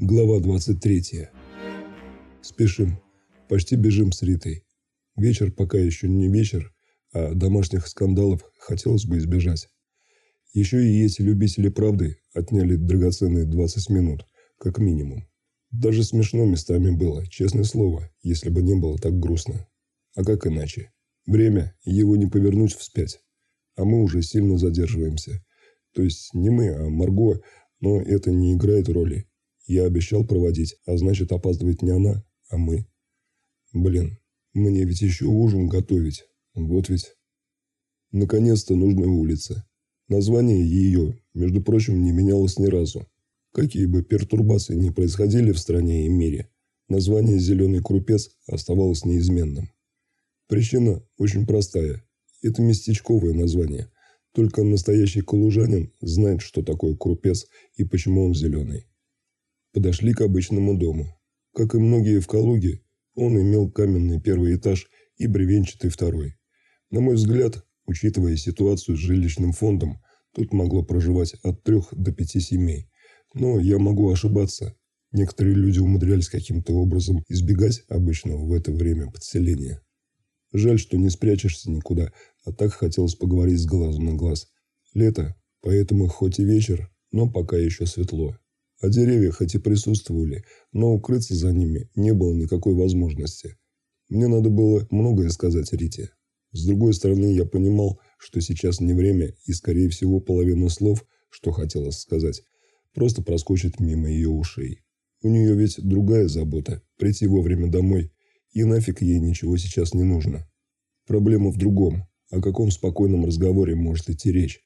Глава 23. Спешим. Почти бежим с Ритой. Вечер пока еще не вечер, а домашних скандалов хотелось бы избежать. Еще и эти любители правды отняли драгоценные 20 минут, как минимум. Даже смешно местами было, честное слово, если бы не было так грустно. А как иначе? Время, его не повернуть вспять. А мы уже сильно задерживаемся. То есть не мы, а Марго, но это не играет роли. Я обещал проводить, а значит опаздывает не она, а мы. Блин, мне ведь еще ужин готовить. Вот ведь. Наконец-то нужная улица. Название ее, между прочим, не менялось ни разу. Какие бы пертурбации ни происходили в стране и мире, название «Зеленый крупец» оставалось неизменным. Причина очень простая. Это местечковое название. Только настоящий калужанин знает, что такое крупец и почему он зеленый. Подошли к обычному дому. Как и многие в Калуге, он имел каменный первый этаж и бревенчатый второй. На мой взгляд, учитывая ситуацию с жилищным фондом, тут могло проживать от трех до пяти семей. Но я могу ошибаться. Некоторые люди умудрялись каким-то образом избегать обычного в это время подселения. Жаль, что не спрячешься никуда, а так хотелось поговорить с глазу на глаз. Лето, поэтому хоть и вечер, но пока еще светло. А деревья хоть и присутствовали, но укрыться за ними не было никакой возможности. Мне надо было многое сказать Рите. С другой стороны, я понимал, что сейчас не время, и, скорее всего, половина слов, что хотелось сказать, просто проскочит мимо ее ушей. У нее ведь другая забота – прийти вовремя домой, и нафиг ей ничего сейчас не нужно. Проблема в другом. О каком спокойном разговоре может идти речь?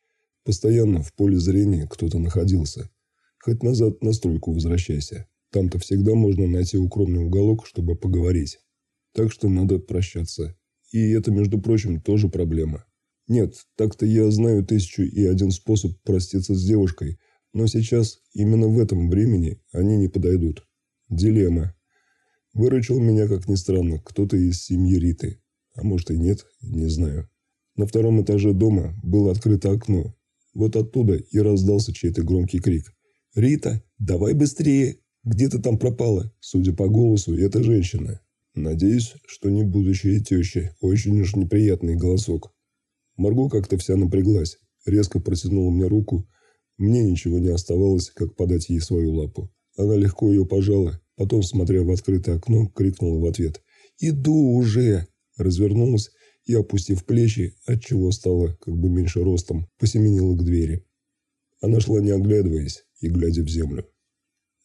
Постоянно в поле зрения кто-то находился – Хоть назад на стройку возвращайся. Там-то всегда можно найти укромный уголок, чтобы поговорить. Так что надо прощаться. И это, между прочим, тоже проблема. Нет, так-то я знаю тысячу и один способ проститься с девушкой, но сейчас, именно в этом времени, они не подойдут. Дилемма. Выручил меня, как ни странно, кто-то из семьи Риты. А может и нет, не знаю. На втором этаже дома было открыто окно. Вот оттуда и раздался чей-то громкий крик. «Рита, давай быстрее! Где ты там пропала?» Судя по голосу, это женщина. Надеюсь, что не будущая теща. Очень уж неприятный голосок. Марго как-то вся напряглась, резко протянула мне руку. Мне ничего не оставалось, как подать ей свою лапу. Она легко ее пожала, потом, смотря в открытое окно, крикнула в ответ. «Иду уже!» Развернулась и, опустив плечи, отчего стала как бы меньше ростом, посеменила к двери. Она шла не оглядываясь, и глядя в землю.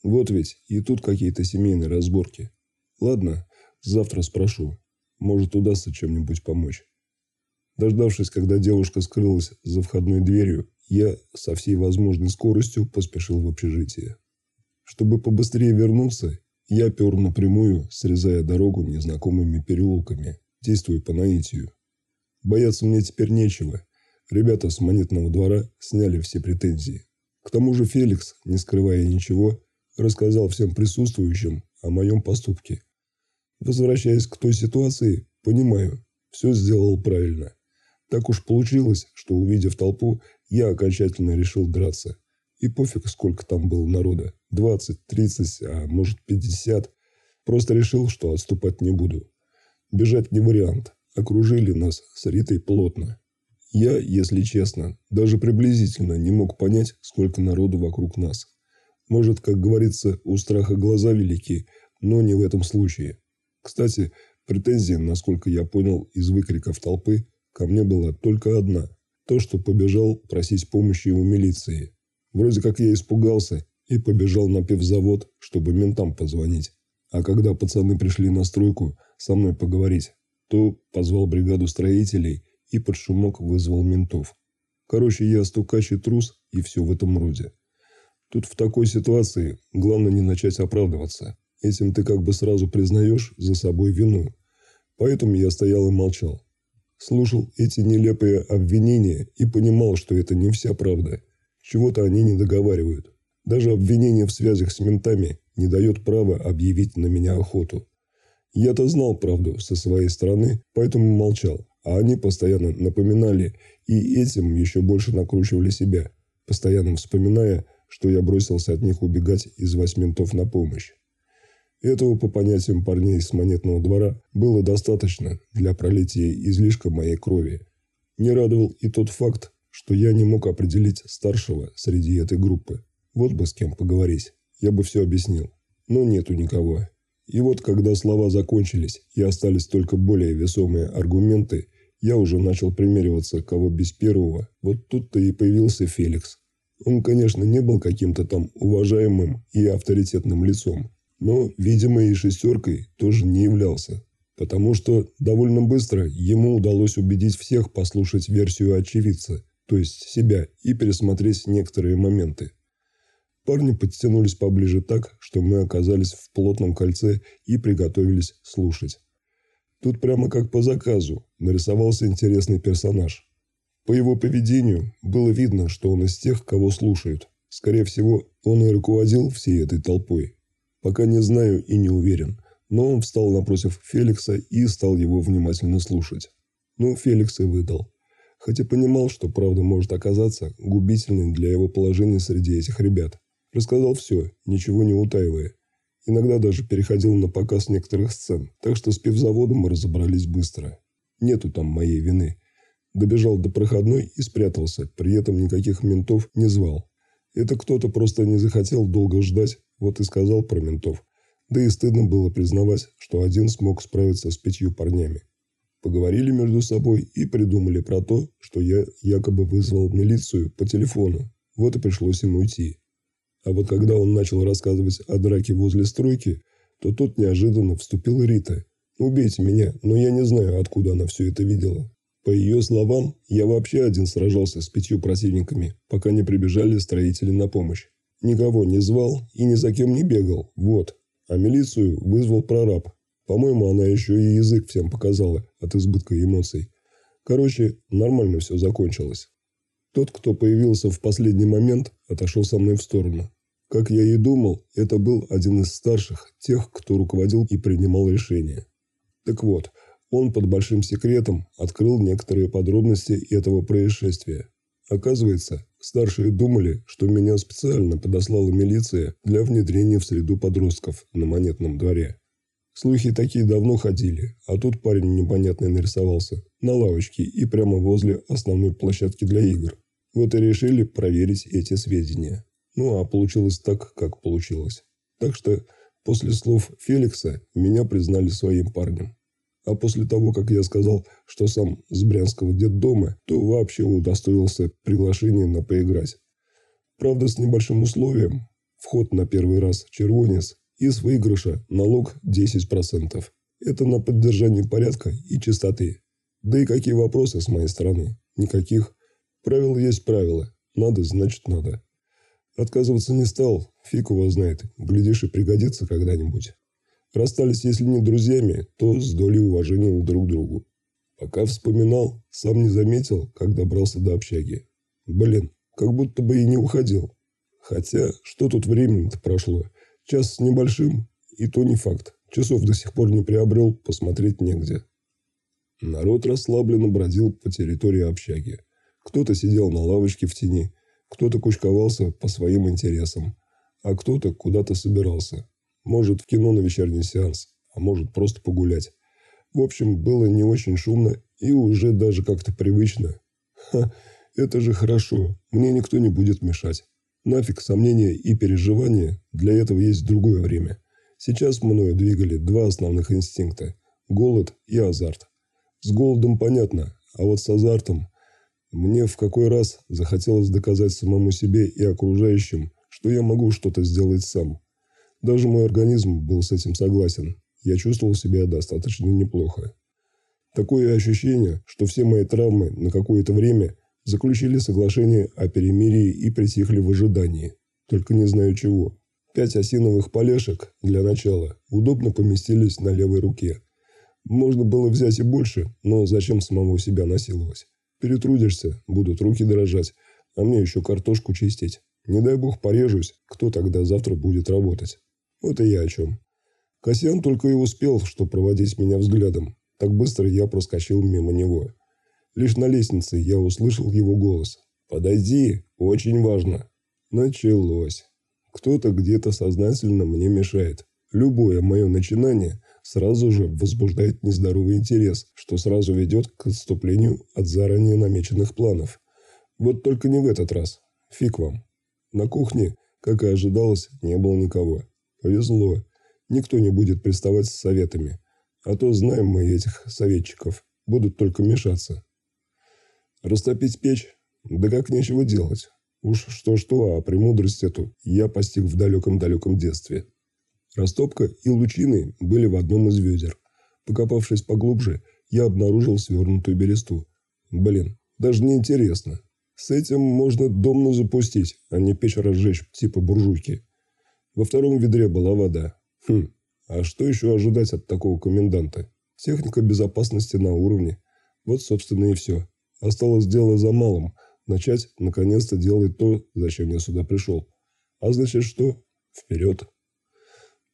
Вот ведь и тут какие-то семейные разборки. Ладно, завтра спрошу. Может, удастся чем-нибудь помочь. Дождавшись, когда девушка скрылась за входной дверью, я со всей возможной скоростью поспешил в общежитие. Чтобы побыстрее вернуться, я пер напрямую, срезая дорогу незнакомыми переулками, действуя по наитию. Бояться мне теперь нечего. Ребята с монетного двора сняли все претензии. К тому же Феликс, не скрывая ничего, рассказал всем присутствующим о моем поступке. Возвращаясь к той ситуации, понимаю, все сделал правильно. Так уж получилось, что, увидев толпу, я окончательно решил драться. И пофиг, сколько там было народа. 20, 30, а может 50. Просто решил, что отступать не буду. Бежать не вариант. Окружили нас с Ритой плотно. Я, если честно, даже приблизительно не мог понять, сколько народу вокруг нас. Может, как говорится, у страха глаза велики, но не в этом случае. Кстати, претензия, насколько я понял из выкриков толпы, ко мне была только одна. То, что побежал просить помощи у милиции. Вроде как я испугался и побежал на пивзавод, чтобы ментам позвонить. А когда пацаны пришли на стройку со мной поговорить, то позвал бригаду строителей и под шумок вызвал ментов. Короче, я стукач и трус, и все в этом роде. Тут в такой ситуации главное не начать оправдываться. Этим ты как бы сразу признаешь за собой вину. Поэтому я стоял и молчал. Слушал эти нелепые обвинения и понимал, что это не вся правда. Чего-то они не договаривают. Даже обвинение в связях с ментами не дает права объявить на меня охоту. Я-то знал правду со своей стороны, поэтому молчал. А они постоянно напоминали и этим еще больше накручивали себя, постоянно вспоминая, что я бросился от них убегать из восьминтов на помощь. Этого, по понятиям парней с монетного двора, было достаточно для пролития излишка моей крови. Не радовал и тот факт, что я не мог определить старшего среди этой группы. Вот бы с кем поговорить, я бы все объяснил. Но нету никого. И вот, когда слова закончились и остались только более весомые аргументы, я уже начал примериваться, кого без первого. Вот тут-то и появился Феликс. Он, конечно, не был каким-то там уважаемым и авторитетным лицом, но, видимо, и шестеркой тоже не являлся. Потому что довольно быстро ему удалось убедить всех послушать версию очевидца, то есть себя, и пересмотреть некоторые моменты. Парни подтянулись поближе так, что мы оказались в плотном кольце и приготовились слушать. Тут прямо как по заказу нарисовался интересный персонаж. По его поведению было видно, что он из тех, кого слушают. Скорее всего, он и руководил всей этой толпой. Пока не знаю и не уверен, но он встал напротив Феликса и стал его внимательно слушать. Ну, Феликс и выдал. Хотя понимал, что правда может оказаться губительной для его положения среди этих ребят. Рассказал все, ничего не утаивая. Иногда даже переходил на показ некоторых сцен, так что с пивзаводом мы разобрались быстро. Нету там моей вины. Добежал до проходной и спрятался, при этом никаких ментов не звал. Это кто-то просто не захотел долго ждать, вот и сказал про ментов. Да и стыдно было признавать, что один смог справиться с пятью парнями. Поговорили между собой и придумали про то, что я якобы вызвал милицию по телефону. Вот и пришлось ему уйти. А вот когда он начал рассказывать о драке возле стройки, то тут неожиданно вступила Рита. «Убейте меня, но я не знаю, откуда она все это видела. По ее словам, я вообще один сражался с пятью противниками, пока не прибежали строители на помощь. Никого не звал и ни за кем не бегал, вот. А милицию вызвал прораб. По-моему, она еще и язык всем показала от избытка эмоций. Короче, нормально все закончилось. Тот, кто появился в последний момент, отошел со мной в сторону. Как я и думал, это был один из старших, тех, кто руководил и принимал решения. Так вот, он под большим секретом открыл некоторые подробности этого происшествия. Оказывается, старшие думали, что меня специально подослала милиция для внедрения в среду подростков на монетном дворе. Слухи такие давно ходили, а тут парень непонятный нарисовался на лавочке и прямо возле основной площадки для игр. Вот и решили проверить эти сведения. Ну а получилось так, как получилось. Так что после слов Феликса меня признали своим парнем. А после того, как я сказал, что сам с Брянского детдома, то вообще удостоился приглашения на поиграть. Правда, с небольшим условием. Вход на первый раз червонец и с выигрыша налог 10%. Это на поддержание порядка и чистоты. Да и какие вопросы с моей стороны? Никаких. Правило есть правило. Надо, значит надо. Отказываться не стал. Фиг его знает. Глядишь и пригодится когда-нибудь. Расстались, если не друзьями, то с долей уважения друг к другу. Пока вспоминал, сам не заметил, как добрался до общаги. Блин, как будто бы и не уходил. Хотя, что тут времени-то прошло? Час с небольшим, и то не факт. Часов до сих пор не приобрел, посмотреть негде. Народ расслабленно бродил по территории общаги. Кто-то сидел на лавочке в тени, кто-то кучковался по своим интересам, а кто-то куда-то собирался. Может, в кино на вечерний сеанс, а может, просто погулять. В общем, было не очень шумно и уже даже как-то привычно. Ха, это же хорошо, мне никто не будет мешать. Нафиг сомнения и переживания, для этого есть другое время. Сейчас мною двигали два основных инстинкта – голод и азарт. С голодом понятно, а вот с азартом мне в какой раз захотелось доказать самому себе и окружающим, что я могу что-то сделать сам – даже мой организм был с этим согласен. Я чувствовал себя достаточно неплохо. Такое ощущение, что все мои травмы на какое-то время заключили соглашение о перемирии и притихли в ожидании. Только не знаю чего. Пять осиновых полешек, для начала, удобно поместились на левой руке. Можно было взять и больше, но зачем самому себя насиловать? Перетрудишься, будут руки дрожать, а мне еще картошку чистить. Не дай бог порежусь, кто тогда завтра будет работать? Вот и я о чем. Касьян только и успел, что проводить меня взглядом. Так быстро я проскочил мимо него. Лишь на лестнице я услышал его голос. «Подойди, очень важно». Началось. Кто-то где-то сознательно мне мешает. Любое мое начинание сразу же возбуждает нездоровый интерес, что сразу ведет к отступлению от заранее намеченных планов. Вот только не в этот раз. Фиг вам. На кухне, как и ожидалось, не было никого. Повезло. Никто не будет приставать с советами. А то знаем мы этих советчиков. Будут только мешаться. Растопить печь? Да как нечего делать. Уж что-что, а премудрость эту я постиг в далеком-далеком детстве. Растопка и лучины были в одном из ведер. Покопавшись поглубже, я обнаружил свернутую бересту. Блин, даже не интересно. С этим можно домну запустить, а не печь разжечь, типа буржуйки. Во втором ведре была вода. Хм, а что еще ожидать от такого коменданта? Техника безопасности на уровне. Вот, собственно, и все. Осталось дело за малым – начать наконец-то делать то, зачем я сюда пришел. А значит что? Вперед.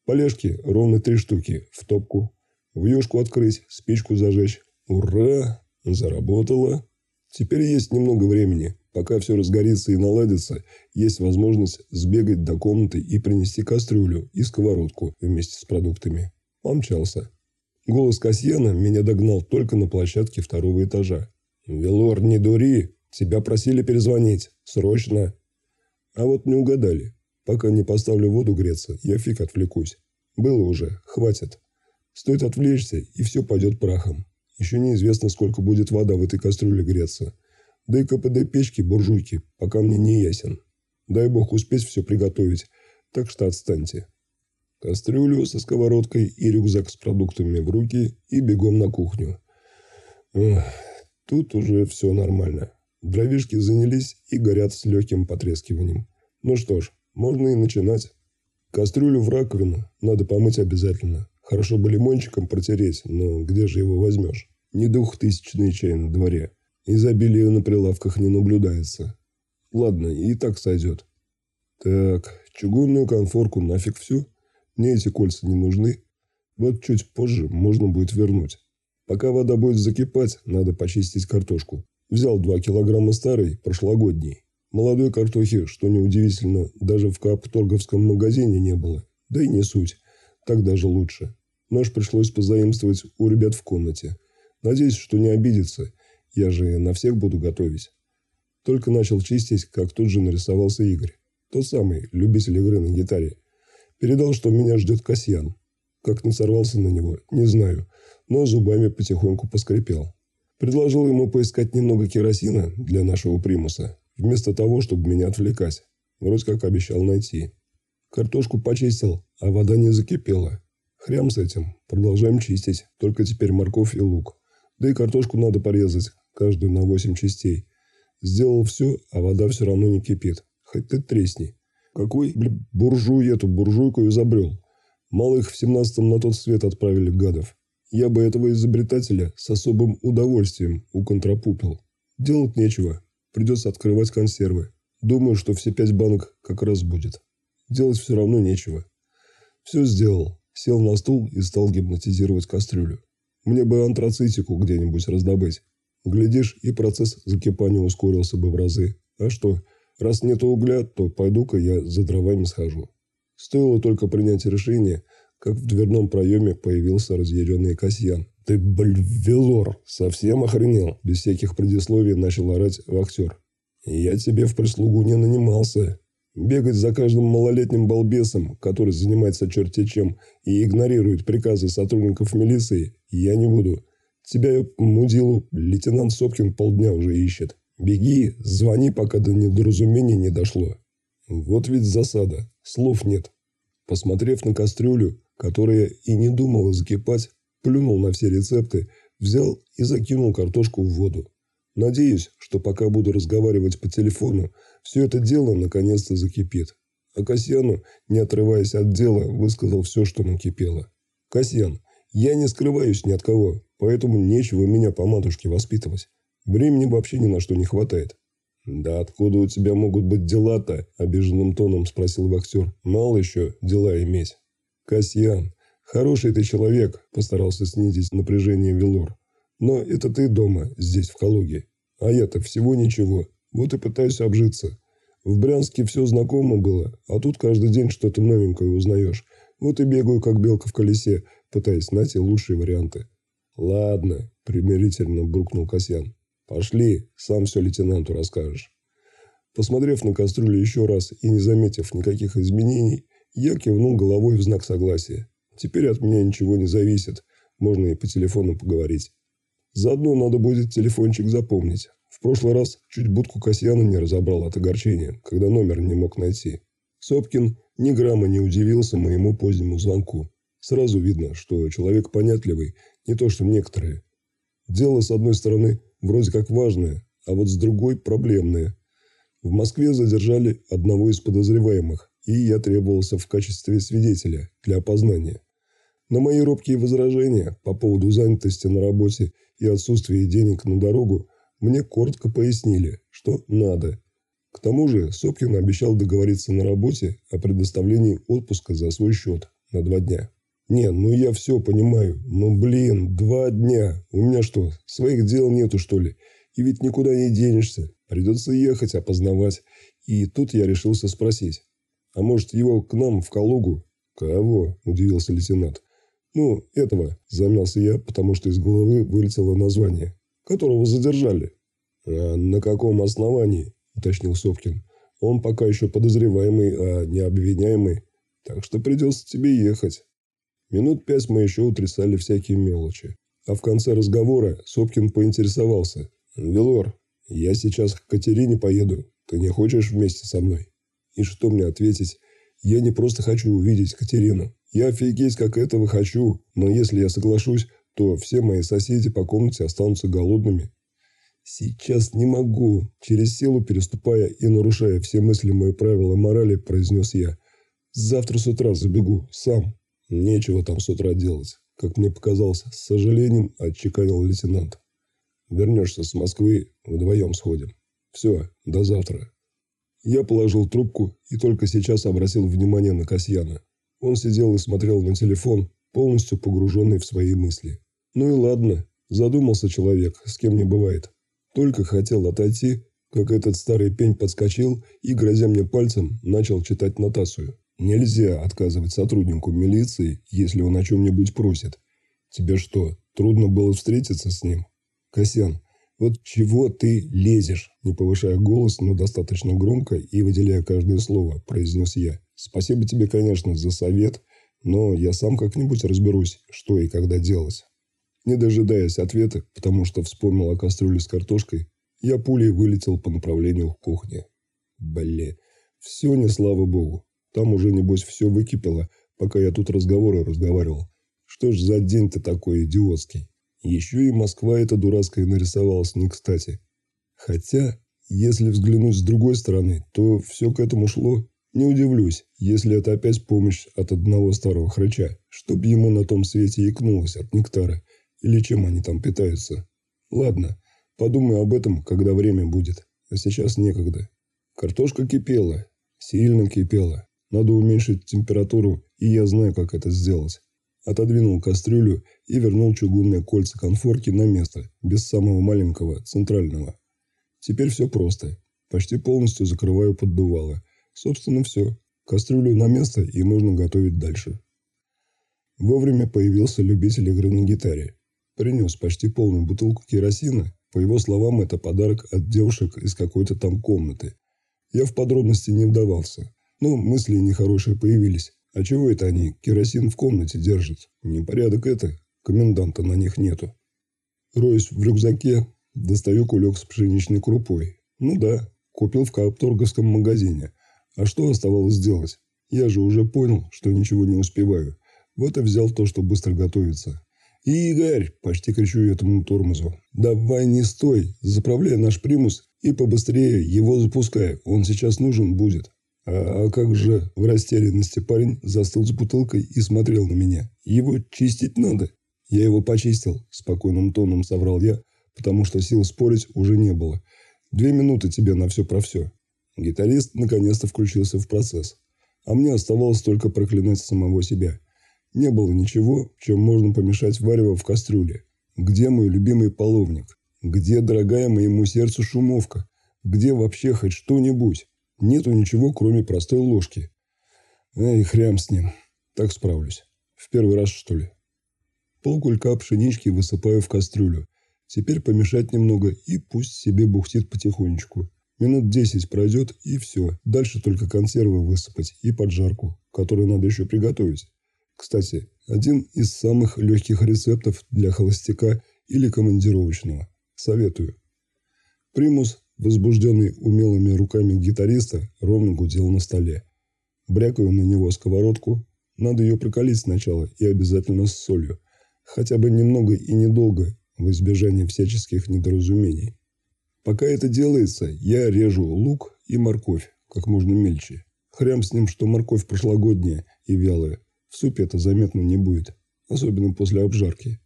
Полежки ровно три штуки в топку. Вьюшку открыть, спичку зажечь. Ура! Заработало. Теперь есть немного времени. Пока все разгорится и наладится, есть возможность сбегать до комнаты и принести кастрюлю и сковородку вместе с продуктами. Помчался. Голос Касьяна меня догнал только на площадке второго этажа. «Велор, не дури! Тебя просили перезвонить. Срочно. А вот не угадали. Пока не поставлю воду греться, я фиг отвлекусь. Было уже. Хватит. Стоит отвлечься, и все пойдет прахом. Еще неизвестно, сколько будет вода в этой кастрюле греться. Да и КПД печки, буржуйки, пока мне не ясен. Дай бог успеть все приготовить, так что отстаньте. Кастрюлю со сковородкой и рюкзак с продуктами в руки и бегом на кухню. Эх, тут уже все нормально. Дровишки занялись и горят с легким потрескиванием. Ну что ж, можно и начинать. Кастрюлю в раковину надо помыть обязательно. Хорошо бы лимончиком протереть, но где же его возьмешь? Не двухтысячный чай на дворе. Изобилие на прилавках не наблюдается. Ладно, и так сойдет. Так, чугунную конфорку нафиг всю. Мне эти кольца не нужны. Вот чуть позже можно будет вернуть. Пока вода будет закипать, надо почистить картошку. Взял два килограмма старой, прошлогодней. Молодой картохи, что неудивительно, даже в капторговском магазине не было. Да и не суть. Так даже лучше. Нож пришлось позаимствовать у ребят в комнате. Надеюсь, что не обидится. Я же на всех буду готовить. Только начал чистить, как тут же нарисовался Игорь. Тот самый, любитель игры на гитаре. Передал, что меня ждет Касьян. Как не сорвался на него, не знаю, но зубами потихоньку поскрипел. Предложил ему поискать немного керосина для нашего примуса, вместо того, чтобы меня отвлекать. Вроде как обещал найти. Картошку почистил, а вода не закипела. Хрям с этим. Продолжаем чистить. Только теперь морковь и лук. Да и картошку надо порезать, каждую на восемь частей. Сделал все, а вода все равно не кипит. Хоть ты тресни. Какой, блин, буржуй эту буржуйку изобрел? Малых в семнадцатом на тот свет отправили гадов. Я бы этого изобретателя с особым удовольствием уконтрапупил. Делать нечего. Придется открывать консервы. Думаю, что все пять банок как раз будет. Делать все равно нечего. Все сделал. Сел на стул и стал гипнотизировать кастрюлю. Мне бы антрацитику где-нибудь раздобыть. Глядишь, и процесс закипания ускорился бы в разы. А что, раз нет угля, то пойду-ка я за дровами схожу. Стоило только принять решение, как в дверном проеме появился разъяренный Касьян. «Ты, блин, Велор, совсем охренел?» Без всяких предисловий начал орать вахтер. «Я тебе в прислугу не нанимался. Бегать за каждым малолетним балбесом, который занимается черти чем и игнорирует приказы сотрудников милиции, я не буду. Тебя, мудилу, лейтенант Сопкин полдня уже ищет. Беги, звони, пока до недоразумения не дошло». Вот ведь засада. Слов нет. Посмотрев на кастрюлю, которая и не думала закипать, плюнул на все рецепты, взял и закинул картошку в воду. Надеюсь, что пока буду разговаривать по телефону, все это дело наконец-то закипит. А Касьяну, не отрываясь от дела, высказал все, что накипело. «Касьян, я не скрываюсь ни от кого, поэтому нечего меня по матушке воспитывать. Времени вообще ни на что не хватает». «Да откуда у тебя могут быть дела-то?» – обиженным тоном спросил вахтер. «Мало еще дела иметь». «Касьян, хороший ты человек», – постарался снизить напряжение Велор. «Но это ты дома, здесь, в Калуге. А я-то всего ничего. Вот и пытаюсь обжиться. В Брянске все знакомо было, а тут каждый день что-то новенькое узнаешь. Вот и бегаю, как белка в колесе, пытаясь найти лучшие варианты. «Ладно», – примирительно буркнул Касьян. «Пошли, сам все лейтенанту расскажешь». Посмотрев на кастрюлю еще раз и не заметив никаких изменений, я кивнул головой в знак согласия. Теперь от меня ничего не зависит, можно и по телефону поговорить. Заодно надо будет телефончик запомнить. В прошлый раз чуть будку Касьяна не разобрал от огорчения, когда номер не мог найти. Сопкин ни грамма не удивился моему позднему звонку. Сразу видно, что человек понятливый, не то что некоторые. Дело, с одной стороны, вроде как важное, а вот с другой – проблемное. В Москве задержали одного из подозреваемых, и я требовался в качестве свидетеля для опознания. На мои робкие возражения по поводу занятости на работе и отсутствия денег на дорогу мне коротко пояснили, что надо. К тому же Сопкин обещал договориться на работе о предоставлении отпуска за свой счет на два дня. Не, ну я все понимаю, но блин, два дня. У меня что, своих дел нету что ли? И ведь никуда не денешься. Придется ехать, опознавать. И тут я решился спросить. А может, его к нам в Калугу? Кого? Удивился лейтенант. Ну, этого, замялся я, потому что из головы вылетело название. Которого задержали. А на каком основании? Уточнил Сопкин. Он пока еще подозреваемый, а не обвиняемый. Так что придется тебе ехать. Минут пять мы еще утрясали всякие мелочи. А в конце разговора Сопкин поинтересовался. «Велор, я сейчас к Катерине поеду. Ты не хочешь вместе со мной?» И что мне ответить? Я не просто хочу увидеть Катерину. Я офигеть как этого хочу, но если я соглашусь, то все мои соседи по комнате останутся голодными. Сейчас не могу, через силу переступая и нарушая все мыслимые правила морали, произнес я. Завтра с утра забегу, сам. Нечего там с утра делать. Как мне показалось, с сожалением отчеканил лейтенант. Вернешься с Москвы, вдвоем сходим. Все, до завтра. Я положил трубку и только сейчас обратил внимание на Касьяна. Он сидел и смотрел на телефон, полностью погруженный в свои мысли. Ну и ладно, задумался человек, с кем не бывает. Только хотел отойти, как этот старый пень подскочил и, грозя мне пальцем, начал читать нотацию. Нельзя отказывать сотруднику милиции, если он о чем-нибудь просит. Тебе что, трудно было встретиться с ним? Косян, вот чего ты лезешь? Не повышая голос, но достаточно громко и выделяя каждое слово, произнес я. Спасибо тебе, конечно, за совет, но я сам как-нибудь разберусь, что и когда делать. Не дожидаясь ответа, потому что вспомнил о кастрюле с картошкой, я пулей вылетел по направлению к кухне. Блин, все не слава богу. Там уже, небось, все выкипело, пока я тут разговоры разговаривал. Что ж за день-то такой идиотский? Еще и Москва эта дурацкая нарисовалась не кстати. Хотя, если взглянуть с другой стороны, то все к этому шло. Не удивлюсь, если это опять помощь от одного старого хрыча, чтоб ему на том свете икнулось от нектара, или чем они там питаются. Ладно, подумаю об этом, когда время будет, а сейчас некогда. Картошка кипела, сильно кипела. Надо уменьшить температуру, и я знаю, как это сделать. Отодвинул кастрюлю и вернул чугунные кольца конфорки на место, без самого маленького, центрального. Теперь все просто. Почти полностью закрываю поддувало. Собственно, все. Кастрюлю на место, и можно готовить дальше. Вовремя появился любитель игры на гитаре. Принес почти полную бутылку керосина. По его словам, это подарок от девушек из какой-то там комнаты. Я в подробности не вдавался. Но мысли нехорошие появились. А чего это они керосин в комнате держат? Непорядок это. Коменданта на них нету. Роюсь в рюкзаке, достаю кулек с пшеничной крупой. Ну да, купил в капторговском магазине. А что оставалось сделать? Я же уже понял, что ничего не успеваю. Вот и взял то, что быстро готовится. «Игорь!» – почти кричу этому тормозу. «Давай не стой! Заправляй наш примус и побыстрее его запускай. Он сейчас нужен будет». А, как же в растерянности парень застыл с бутылкой и смотрел на меня. Его чистить надо. Я его почистил, спокойным тоном соврал я, потому что сил спорить уже не было. Две минуты тебе на все про все. Гитарист наконец-то включился в процесс. А мне оставалось только проклинать самого себя. Не было ничего, чем можно помешать варево в кастрюле. Где мой любимый половник? Где дорогая моему сердцу шумовка? Где вообще хоть что-нибудь? Нету ничего, кроме простой ложки. Эй, хрям с ним. Так справлюсь. В первый раз, что ли? Полкулька пшенички высыпаю в кастрюлю. Теперь помешать немного и пусть себе бухтит потихонечку. Минут десять пройдет и все. Дальше только консервы высыпать и поджарку, которую надо еще приготовить. Кстати, один из самых легких рецептов для холостяка или командировочного. Советую. Примус, возбужденный умелыми руками гитариста, ровно гудел на столе. Брякаю на него сковородку. Надо ее прокалить сначала и обязательно с солью. Хотя бы немного и недолго, в избежание всяческих недоразумений. Пока это делается, я режу лук и морковь как можно мельче. Хрям с ним, что морковь прошлогодняя и вялая. В супе это заметно не будет, особенно после обжарки.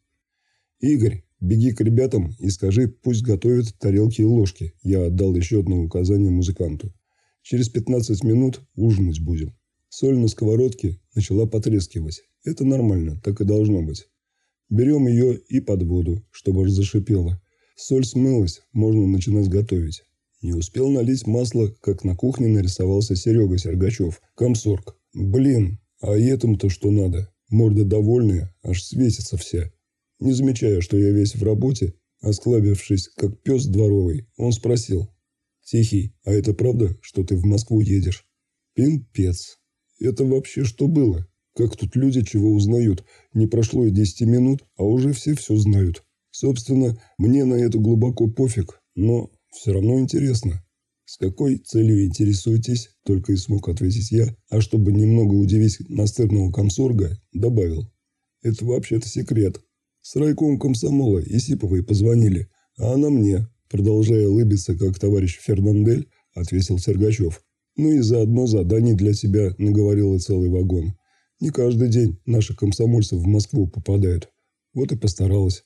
Игорь, беги к ребятам и скажи, пусть готовят тарелки и ложки. Я отдал еще одно указание музыканту. Через 15 минут ужинать будем. Соль на сковородке начала потрескивать. Это нормально, так и должно быть. Берем ее и под воду, чтобы аж зашипело. Соль смылась, можно начинать готовить. Не успел налить масло, как на кухне нарисовался Серега Сергачев, комсорг. Блин, а этому-то что надо? Морда довольная, аж светится вся. Не замечая, что я весь в работе, осклабившись, как пес дворовый, он спросил. «Тихий, а это правда, что ты в Москву едешь?» «Пинпец. Это вообще что было? Как тут люди чего узнают? Не прошло и десяти минут, а уже все все знают. Собственно, мне на это глубоко пофиг, но все равно интересно. С какой целью интересуетесь? Только и смог ответить я, а чтобы немного удивить настырного комсорга, добавил. Это вообще-то секрет. С райком комсомола Исиповой позвонили, а она мне, Продолжая улыбиться, как товарищ Фернандель, ответил Сергачев. Ну и заодно заданий для себя наговорила целый вагон. Не каждый день наши комсомольцы в Москву попадают. Вот и постаралась.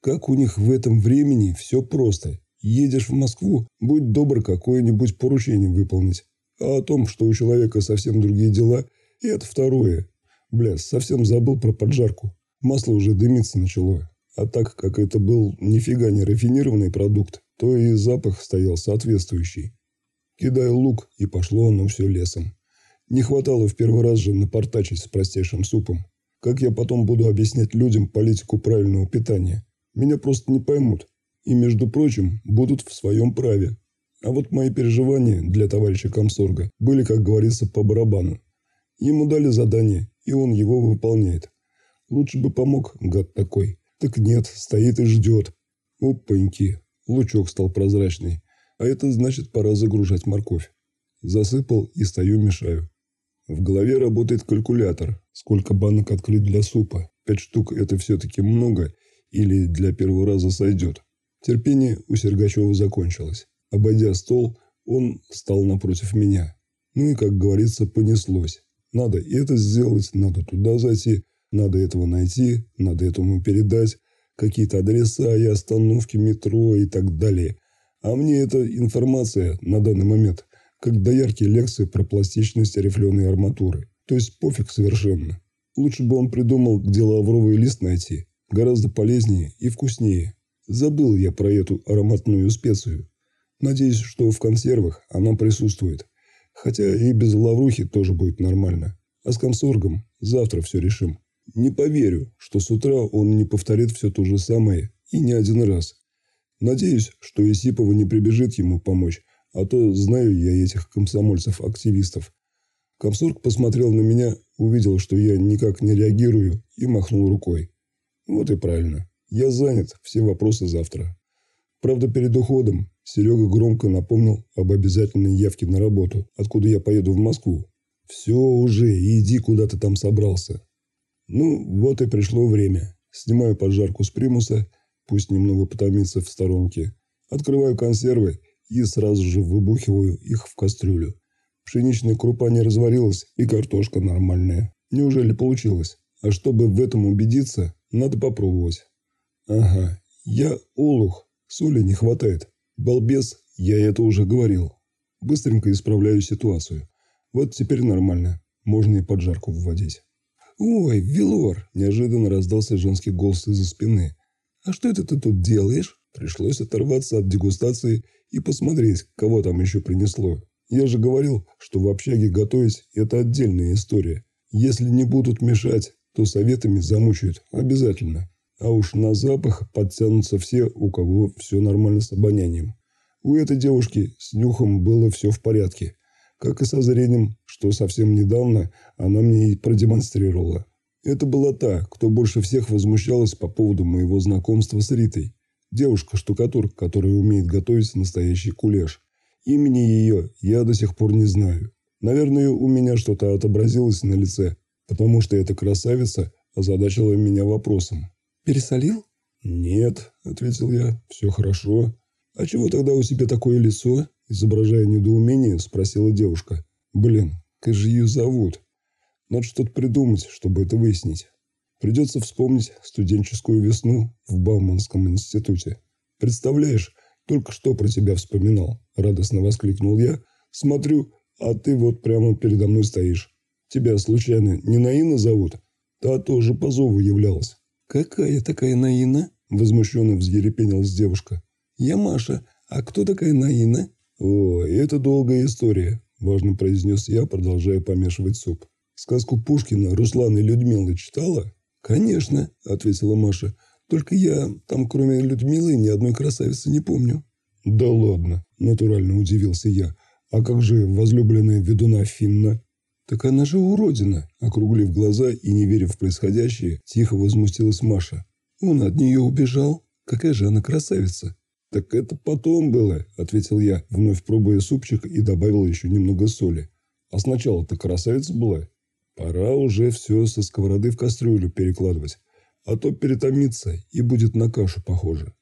Как у них в этом времени все просто. Едешь в Москву, будь добр какое-нибудь поручение выполнить. А о том, что у человека совсем другие дела, и это второе. Бля, совсем забыл про поджарку. Масло уже дымиться начало. А так как это был нифига не рафинированный продукт, то и запах стоял соответствующий. Кидай лук, и пошло оно все лесом. Не хватало в первый раз же напортачить с простейшим супом. Как я потом буду объяснять людям политику правильного питания? Меня просто не поймут. И, между прочим, будут в своем праве. А вот мои переживания для товарища комсорга были, как говорится, по барабану. Ему дали задание, и он его выполняет. Лучше бы помог, гад такой. Так нет, стоит и ждет. Опаньки, лучок стал прозрачный. А это значит, пора загружать морковь. Засыпал и стою мешаю. В голове работает калькулятор. Сколько банок открыть для супа? Пять штук – это все-таки много или для первого раза сойдет? Терпение у Сергачева закончилось. Обойдя стол, он стал напротив меня. Ну и, как говорится, понеслось. Надо это сделать, надо туда зайти – надо этого найти, надо этому передать, какие-то адреса и остановки метро и так далее. А мне эта информация на данный момент как доярки лекции про пластичность рифленой арматуры. То есть пофиг совершенно. Лучше бы он придумал, где лавровый лист найти. Гораздо полезнее и вкуснее. Забыл я про эту ароматную специю. Надеюсь, что в консервах она присутствует. Хотя и без лаврухи тоже будет нормально. А с комсоргом завтра все решим. Не поверю, что с утра он не повторит все то же самое и не один раз. Надеюсь, что Исипова не прибежит ему помочь, а то знаю я этих комсомольцев-активистов. Комсорг посмотрел на меня, увидел, что я никак не реагирую и махнул рукой. Вот и правильно. Я занят, все вопросы завтра. Правда, перед уходом Серега громко напомнил об обязательной явке на работу, откуда я поеду в Москву. «Все уже, иди куда ты там собрался. Ну, вот и пришло время. Снимаю поджарку с примуса, пусть немного потомится в сторонке. Открываю консервы и сразу же выбухиваю их в кастрюлю. Пшеничная крупа не разварилась и картошка нормальная. Неужели получилось? А чтобы в этом убедиться, надо попробовать. Ага, я олух, соли не хватает. Балбес, я это уже говорил. Быстренько исправляю ситуацию. Вот теперь нормально, можно и поджарку вводить. «Ой, Вилор!» – неожиданно раздался женский голос из-за спины. «А что это ты тут делаешь?» Пришлось оторваться от дегустации и посмотреть, кого там еще принесло. Я же говорил, что в общаге готовить – это отдельная история. Если не будут мешать, то советами замучают обязательно. А уж на запах подтянутся все, у кого все нормально с обонянием. У этой девушки с нюхом было все в порядке. Как и со зрением, что совсем недавно она мне и продемонстрировала. Это была та, кто больше всех возмущалась по поводу моего знакомства с Ритой. Девушка-штукатур, которая умеет готовить настоящий кулеш. Имени ее я до сих пор не знаю. Наверное, у меня что-то отобразилось на лице, потому что эта красавица озадачила меня вопросом. «Пересолил?» «Нет», — ответил я, — «все хорошо». «А чего тогда у тебя такое лицо?» – изображая недоумение, спросила девушка. «Блин, как же ее зовут? Надо что-то придумать, чтобы это выяснить. Придется вспомнить студенческую весну в Бауманском институте. Представляешь, только что про тебя вспоминал», – радостно воскликнул я. «Смотрю, а ты вот прямо передо мной стоишь. Тебя, случайно, не Наина зовут?» Та тоже по зову являлась. «Какая такая Наина?» – возмущенно взъерепенилась девушка. «Я Маша. А кто такая Наина?» «О, это долгая история», – важно произнес я, продолжая помешивать суп. «Сказку Пушкина Руслана и Людмилы читала?» «Конечно», – ответила Маша. «Только я там, кроме Людмилы, ни одной красавицы не помню». «Да ладно», – натурально удивился я. «А как же возлюбленная ведуна Финна?» «Так она же уродина!» Округлив глаза и не веря в происходящее, тихо возмустилась Маша. «Он от нее убежал. Какая же она красавица!» «Так это потом было», – ответил я, вновь пробуя супчик и добавил еще немного соли. «А сначала-то красавица была. Пора уже все со сковороды в кастрюлю перекладывать, а то перетомится и будет на кашу похоже.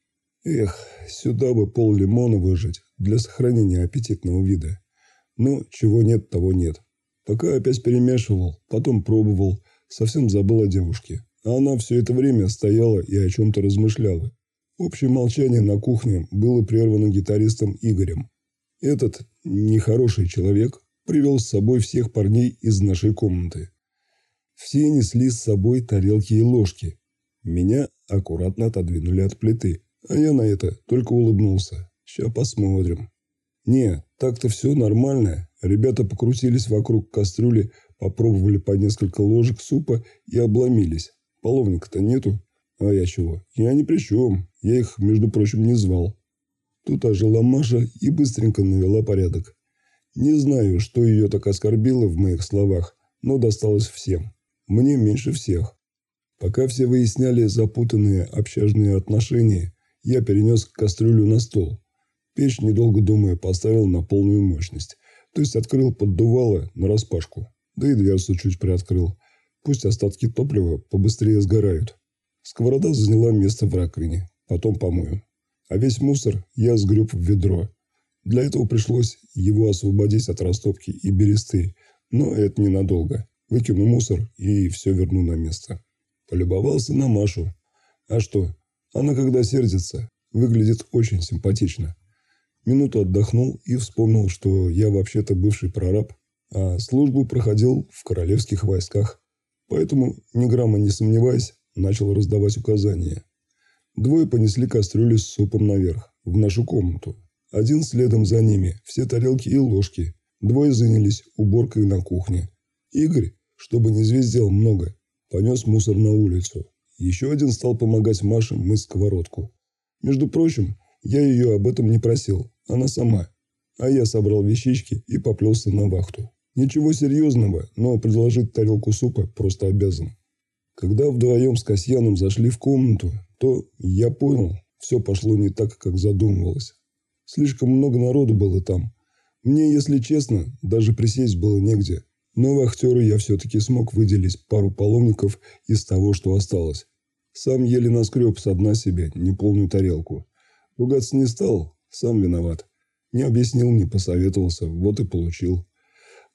Эх, сюда бы пол лимона выжать для сохранения аппетитного вида. Но чего нет, того нет. Пока опять перемешивал, потом пробовал, совсем забыл о девушке. А она все это время стояла и о чем-то размышляла. Общее молчание на кухне было прервано гитаристом Игорем. Этот нехороший человек привел с собой всех парней из нашей комнаты. Все несли с собой тарелки и ложки. Меня аккуратно отодвинули от плиты, а я на это только улыбнулся. Сейчас посмотрим. Не, так-то все нормально. Ребята покрутились вокруг кастрюли, попробовали по несколько ложек супа и обломились. Половника-то нету. А я чего? Я ни при чем. Я их, между прочим, не звал. Тут ожила Маша и быстренько навела порядок. Не знаю, что ее так оскорбило в моих словах, но досталось всем. Мне меньше всех. Пока все выясняли запутанные общажные отношения, я перенес кастрюлю на стол. Печь, недолго думая, поставил на полную мощность. То есть открыл поддувало нараспашку. Да и дверцу чуть приоткрыл. Пусть остатки топлива побыстрее сгорают. Сковорода заняла место в раковине, потом помою. А весь мусор я сгреб в ведро. Для этого пришлось его освободить от растопки и бересты, но это ненадолго. Выкину мусор и все верну на место. Полюбовался на Машу. А что, она когда сердится, выглядит очень симпатично. Минуту отдохнул и вспомнил, что я вообще-то бывший прораб, а службу проходил в королевских войсках. Поэтому, ни грамма не сомневаясь, начал раздавать указания. Двое понесли кастрюли с супом наверх, в нашу комнату. Один следом за ними, все тарелки и ложки. Двое занялись уборкой на кухне. Игорь, чтобы не звездел много, понес мусор на улицу. Еще один стал помогать Маше мыть сковородку. Между прочим, я ее об этом не просил, она сама. А я собрал вещички и поплелся на вахту. Ничего серьезного, но предложить тарелку супа просто обязан. Когда вдвоем с Касьяном зашли в комнату, то я понял, все пошло не так, как задумывалось. Слишком много народу было там. Мне, если честно, даже присесть было негде. Но вахтеру я все-таки смог выделить пару паломников из того, что осталось. Сам еле наскреб с дна себе неполную тарелку. Ругаться не стал, сам виноват. Не объяснил, не посоветовался, вот и получил.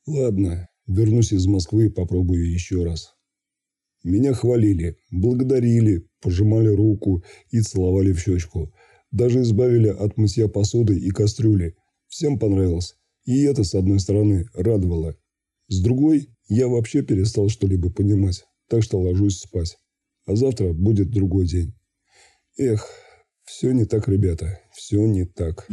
Ладно, вернусь из Москвы и попробую еще раз. Меня хвалили, благодарили, пожимали руку и целовали в щечку. Даже избавили от мытья посуды и кастрюли. Всем понравилось. И это, с одной стороны, радовало. С другой, я вообще перестал что-либо понимать, так что ложусь спать. А завтра будет другой день. Эх, все не так, ребята, все не так.